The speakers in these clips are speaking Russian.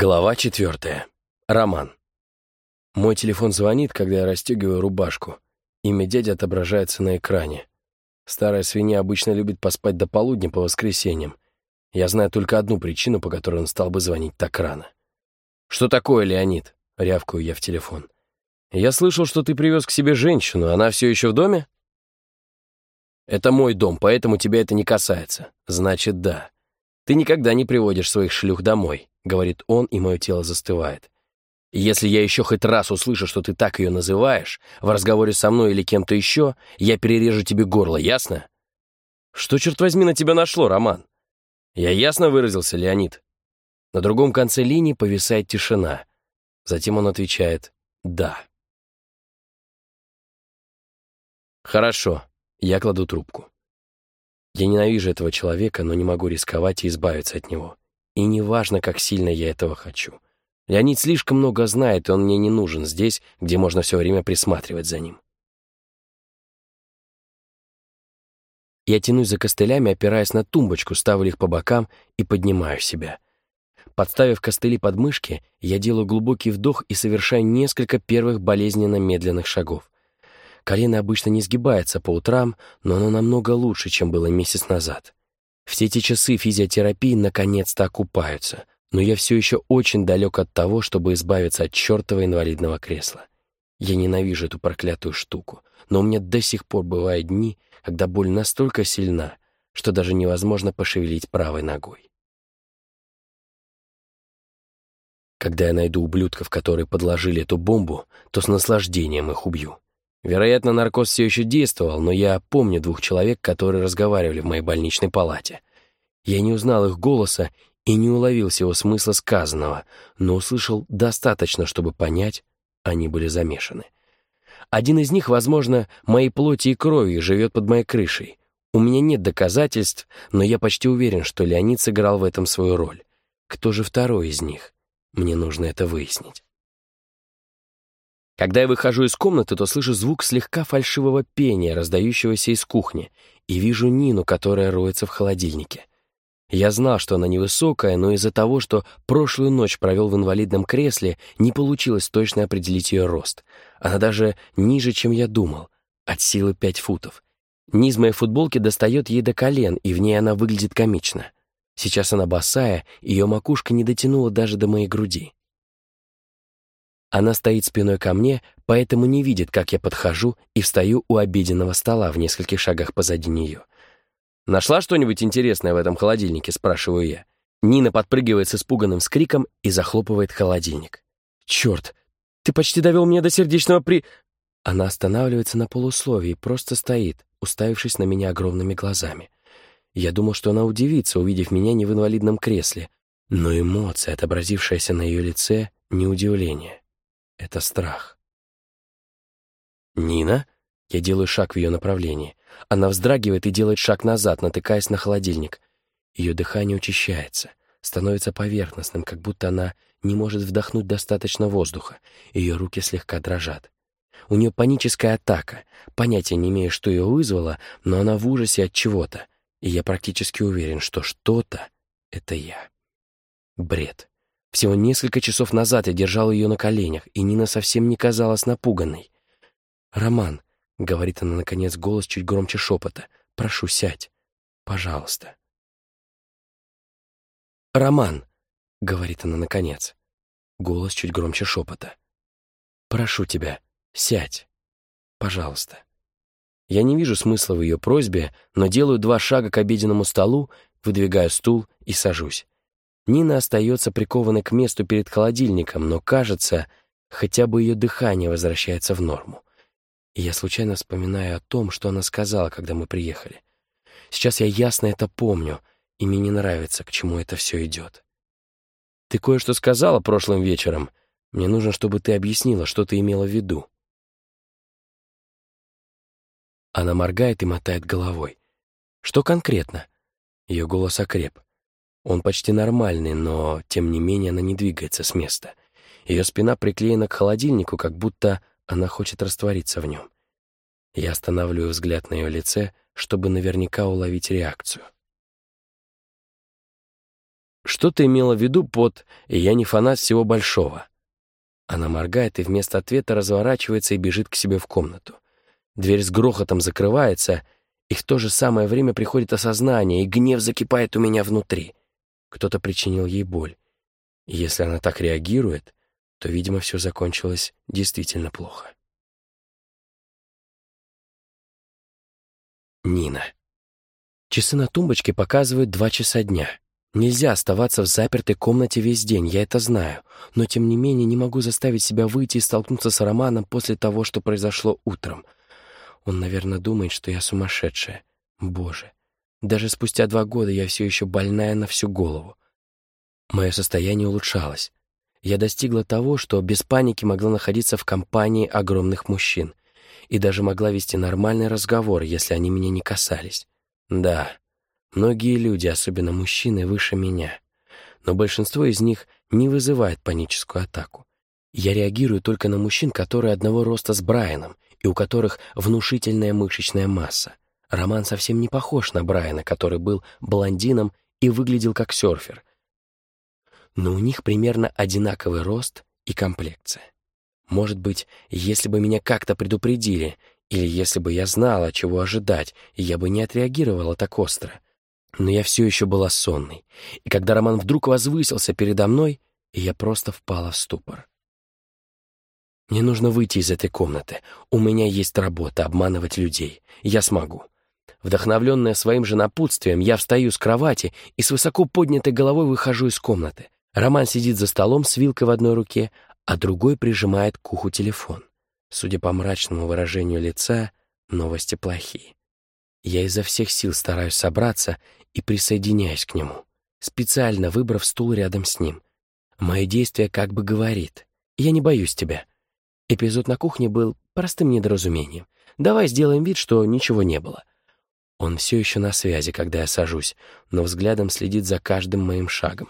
Глава четвертая. Роман. Мой телефон звонит, когда я расстегиваю рубашку. Имя дяди отображается на экране. Старая свинья обычно любит поспать до полудня по воскресеньям. Я знаю только одну причину, по которой он стал бы звонить так рано. «Что такое, Леонид?» — рявкаю я в телефон. «Я слышал, что ты привез к себе женщину. Она все еще в доме?» «Это мой дом, поэтому тебя это не касается. Значит, да. Ты никогда не приводишь своих шлюх домой. — говорит он, и мое тело застывает. «Если я еще хоть раз услышу, что ты так ее называешь, в разговоре со мной или кем-то еще, я перережу тебе горло, ясно?» «Что, черт возьми, на тебя нашло, Роман?» «Я ясно выразился, Леонид?» На другом конце линии повисает тишина. Затем он отвечает «да». «Хорошо», — я кладу трубку. Я ненавижу этого человека, но не могу рисковать и избавиться от него. И не важно, как сильно я этого хочу. Леонид слишком много знает, и он мне не нужен здесь, где можно все время присматривать за ним. Я тянусь за костылями, опираясь на тумбочку, ставлю их по бокам и поднимаю себя. Подставив костыли под мышки, я делаю глубокий вдох и совершаю несколько первых болезненно медленных шагов. Колено обычно не сгибается по утрам, но оно намного лучше, чем было месяц назад. Все эти часы физиотерапии наконец-то окупаются, но я все еще очень далек от того, чтобы избавиться от чертова инвалидного кресла. Я ненавижу эту проклятую штуку, но у меня до сих пор бывают дни, когда боль настолько сильна, что даже невозможно пошевелить правой ногой. Когда я найду ублюдков, которые подложили эту бомбу, то с наслаждением их убью. Вероятно, наркоз все еще действовал, но я помню двух человек, которые разговаривали в моей больничной палате. Я не узнал их голоса и не уловил всего смысла сказанного, но услышал достаточно, чтобы понять, они были замешаны. Один из них, возможно, моей плоти и крови живет под моей крышей. У меня нет доказательств, но я почти уверен, что Леонид сыграл в этом свою роль. Кто же второй из них? Мне нужно это выяснить. Когда я выхожу из комнаты, то слышу звук слегка фальшивого пения, раздающегося из кухни, и вижу Нину, которая роется в холодильнике. Я знал, что она невысокая, но из-за того, что прошлую ночь провел в инвалидном кресле, не получилось точно определить ее рост. Она даже ниже, чем я думал, от силы пять футов. Низ моей футболки достает ей до колен, и в ней она выглядит комично. Сейчас она босая, ее макушка не дотянула даже до моей груди. Она стоит спиной ко мне, поэтому не видит, как я подхожу и встаю у обеденного стола в нескольких шагах позади нее. «Нашла что-нибудь интересное в этом холодильнике?» — спрашиваю я. Нина подпрыгивает с испуганным скриком и захлопывает холодильник. «Черт, ты почти довел меня до сердечного при...» Она останавливается на полусловии просто стоит, уставившись на меня огромными глазами. Я думал, что она удивится, увидев меня не в инвалидном кресле, но эмоция, отобразившаяся на ее лице, не удивление. Это страх. «Нина?» Я делаю шаг в ее направлении. Она вздрагивает и делает шаг назад, натыкаясь на холодильник. Ее дыхание учащается, становится поверхностным, как будто она не может вдохнуть достаточно воздуха. Ее руки слегка дрожат. У нее паническая атака. Понятия не имею, что ее вызвало, но она в ужасе от чего-то. И я практически уверен, что что-то — это я. Бред. Всего несколько часов назад я держал ее на коленях, и Нина совсем не казалась напуганной. «Роман», — говорит она, наконец, голос чуть громче шепота, — «прошу, сядь. Пожалуйста». «Роман», — говорит она, наконец, голос чуть громче шепота, — «прошу тебя, сядь. Пожалуйста». Я не вижу смысла в ее просьбе, но делаю два шага к обеденному столу, выдвигаю стул и сажусь. Нина остается прикованной к месту перед холодильником, но, кажется, хотя бы ее дыхание возвращается в норму. И я случайно вспоминаю о том, что она сказала, когда мы приехали. Сейчас я ясно это помню, и мне не нравится, к чему это все идет. «Ты кое-что сказала прошлым вечером. Мне нужно, чтобы ты объяснила, что ты имела в виду». Она моргает и мотает головой. «Что конкретно?» Ее голос окреп. Он почти нормальный, но, тем не менее, она не двигается с места. Ее спина приклеена к холодильнику, как будто она хочет раствориться в нем. Я останавливаю взгляд на ее лице, чтобы наверняка уловить реакцию. что ты имела в виду под «я не фанат всего большого»?» Она моргает и вместо ответа разворачивается и бежит к себе в комнату. Дверь с грохотом закрывается, и в то же самое время приходит осознание, и гнев закипает у меня внутри. Кто-то причинил ей боль. И если она так реагирует, то, видимо, все закончилось действительно плохо. Нина. Часы на тумбочке показывают два часа дня. Нельзя оставаться в запертой комнате весь день, я это знаю, но тем не менее не могу заставить себя выйти и столкнуться с Романом после того, что произошло утром. Он, наверное, думает, что я сумасшедшая. Боже, даже спустя два года я все еще больная на всю голову. Мое состояние улучшалось. Я достигла того, что без паники могла находиться в компании огромных мужчин и даже могла вести нормальный разговор, если они меня не касались. Да, Многие люди, особенно мужчины, выше меня. Но большинство из них не вызывает паническую атаку. Я реагирую только на мужчин, которые одного роста с Брайаном и у которых внушительная мышечная масса. Роман совсем не похож на Брайана, который был блондином и выглядел как серфер. Но у них примерно одинаковый рост и комплекция. Может быть, если бы меня как-то предупредили, или если бы я знала, чего ожидать, я бы не отреагировала так остро. Но я все еще была сонной, и когда Роман вдруг возвысился передо мной, я просто впала в ступор. Мне нужно выйти из этой комнаты. У меня есть работа — обманывать людей. Я смогу. Вдохновленная своим же напутствием, я встаю с кровати и с высоко поднятой головой выхожу из комнаты. Роман сидит за столом с вилкой в одной руке, а другой прижимает к уху телефон. Судя по мрачному выражению лица, новости плохие. Я изо всех сил стараюсь собраться и присоединяюсь к нему, специально выбрав стул рядом с ним. Мое действие как бы говорит «Я не боюсь тебя». Эпизод на кухне был простым недоразумением. Давай сделаем вид, что ничего не было. Он все еще на связи, когда я сажусь, но взглядом следит за каждым моим шагом.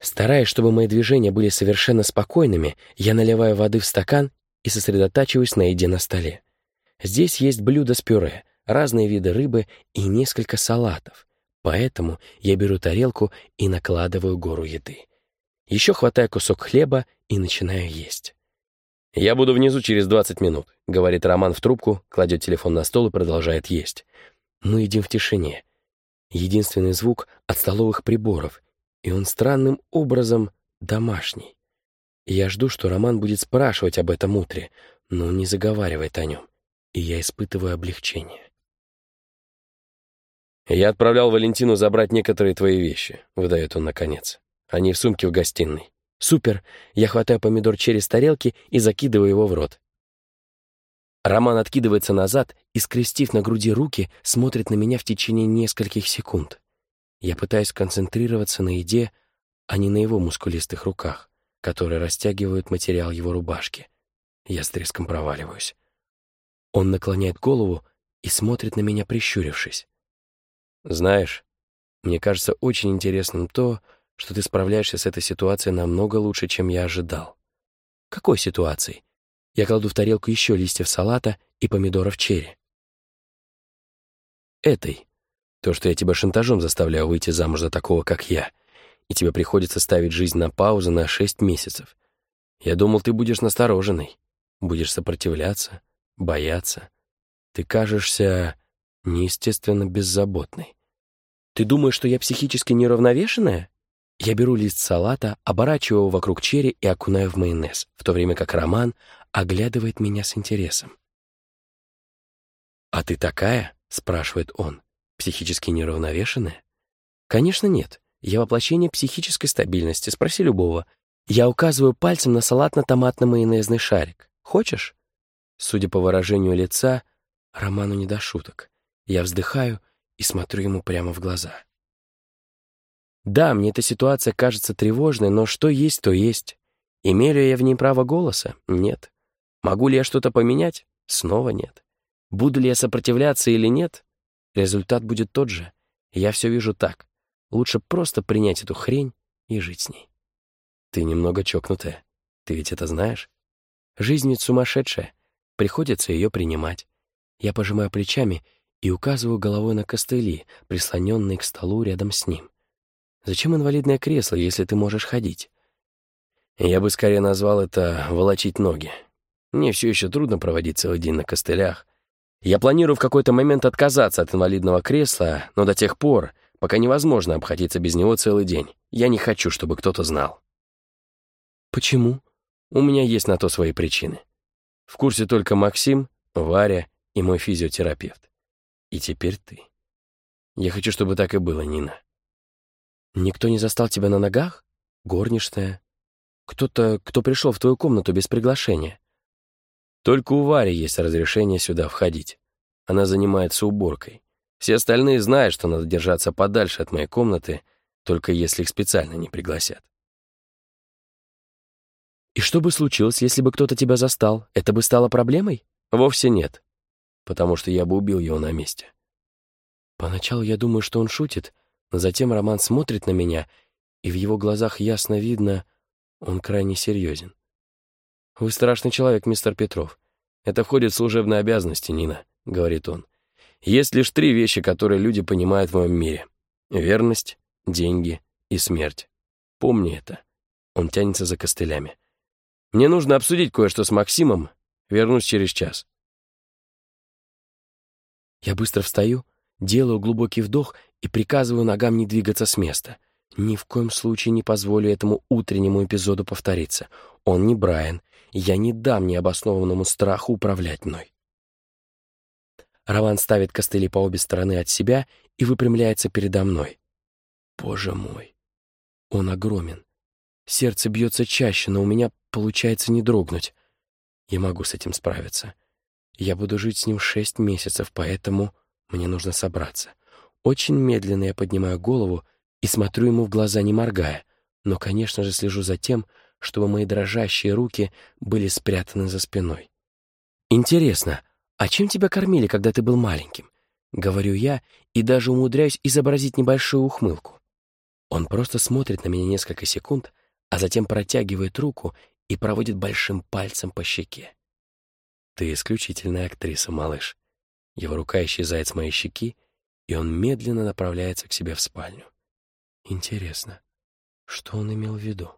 Стараясь, чтобы мои движения были совершенно спокойными, я наливаю воды в стакан и сосредотачиваюсь на еде на столе. Здесь есть блюдо с пюре, разные виды рыбы и несколько салатов, поэтому я беру тарелку и накладываю гору еды. Еще хватаю кусок хлеба и начинаю есть. «Я буду внизу через 20 минут», — говорит Роман в трубку, кладет телефон на стол и продолжает есть. Мы едим в тишине. Единственный звук от столовых приборов, и он странным образом домашний. Я жду, что Роман будет спрашивать об этом утре, но он не заговаривает о нем, и я испытываю облегчение. «Я отправлял Валентину забрать некоторые твои вещи», — выдает он наконец. «Они в сумке в гостиной». «Супер!» Я хватаю помидор через тарелки и закидываю его в рот. Роман откидывается назад и, скрестив на груди руки, смотрит на меня в течение нескольких секунд. Я пытаюсь концентрироваться на еде, а не на его мускулистых руках, которые растягивают материал его рубашки. Я с треском проваливаюсь. Он наклоняет голову и смотрит на меня, прищурившись. Знаешь, мне кажется очень интересным то, что ты справляешься с этой ситуацией намного лучше, чем я ожидал. Какой ситуацией? Я кладу в тарелку еще листьев салата и помидоров черри. Этой. То, что я тебя шантажом заставляю выйти замуж за такого, как я, и тебе приходится ставить жизнь на паузу на шесть месяцев. Я думал, ты будешь настороженной, будешь сопротивляться, бояться. Ты кажешься неестественно беззаботной. Ты думаешь, что я психически неравновешенная? Я беру лист салата, оборачиваю его вокруг черри и окунаю в майонез, в то время как Роман оглядывает меня с интересом. «А ты такая?» — спрашивает он. «Психически неравновешенная?» «Конечно нет. Я воплощение психической стабильности. Спроси любого. Я указываю пальцем на салатно-томатно-майонезный шарик. Хочешь?» Судя по выражению лица, Роману не до шуток. Я вздыхаю и смотрю ему прямо в глаза. Да, мне эта ситуация кажется тревожной, но что есть, то есть. Имею ли я в ней право голоса? Нет. Могу ли я что-то поменять? Снова нет. Буду ли я сопротивляться или нет? Результат будет тот же. Я все вижу так. Лучше просто принять эту хрень и жить с ней. Ты немного чокнутая. Ты ведь это знаешь? Жизнь ведь сумасшедшая. Приходится ее принимать. Я пожимаю плечами и указываю головой на костыли, прислоненные к столу рядом с ним. Зачем инвалидное кресло, если ты можешь ходить? Я бы скорее назвал это «волочить ноги». Мне все еще трудно проводить целый день на костылях. Я планирую в какой-то момент отказаться от инвалидного кресла, но до тех пор, пока невозможно обходиться без него целый день, я не хочу, чтобы кто-то знал. Почему? У меня есть на то свои причины. В курсе только Максим, Варя и мой физиотерапевт. И теперь ты. Я хочу, чтобы так и было, Нина. Никто не застал тебя на ногах? Горничная? Кто-то, кто пришел в твою комнату без приглашения? Только у Вари есть разрешение сюда входить. Она занимается уборкой. Все остальные знают, что надо держаться подальше от моей комнаты, только если их специально не пригласят. И что бы случилось, если бы кто-то тебя застал? Это бы стало проблемой? Вовсе нет потому что я бы убил его на месте. Поначалу я думаю, что он шутит, но затем Роман смотрит на меня, и в его глазах ясно видно, он крайне серьезен. «Вы страшный человек, мистер Петров. Это входит в служебные обязанности, Нина», — говорит он. «Есть лишь три вещи, которые люди понимают в моем мире. Верность, деньги и смерть. Помни это». Он тянется за костылями. «Мне нужно обсудить кое-что с Максимом. Вернусь через час». Я быстро встаю, делаю глубокий вдох и приказываю ногам не двигаться с места. Ни в коем случае не позволю этому утреннему эпизоду повториться. Он не Брайан, я не дам необоснованному страху управлять мной. Раван ставит костыли по обе стороны от себя и выпрямляется передо мной. Боже мой, он огромен. Сердце бьется чаще, но у меня получается не дрогнуть. Я могу с этим справиться. Я буду жить с ним шесть месяцев, поэтому мне нужно собраться. Очень медленно я поднимаю голову и смотрю ему в глаза, не моргая, но, конечно же, слежу за тем, чтобы мои дрожащие руки были спрятаны за спиной. «Интересно, а чем тебя кормили, когда ты был маленьким?» — говорю я и даже умудряюсь изобразить небольшую ухмылку. Он просто смотрит на меня несколько секунд, а затем протягивает руку и проводит большим пальцем по щеке. «Ты исключительная актриса, малыш». Его рука исчезает с моей щеки, и он медленно направляется к себе в спальню. Интересно, что он имел в виду?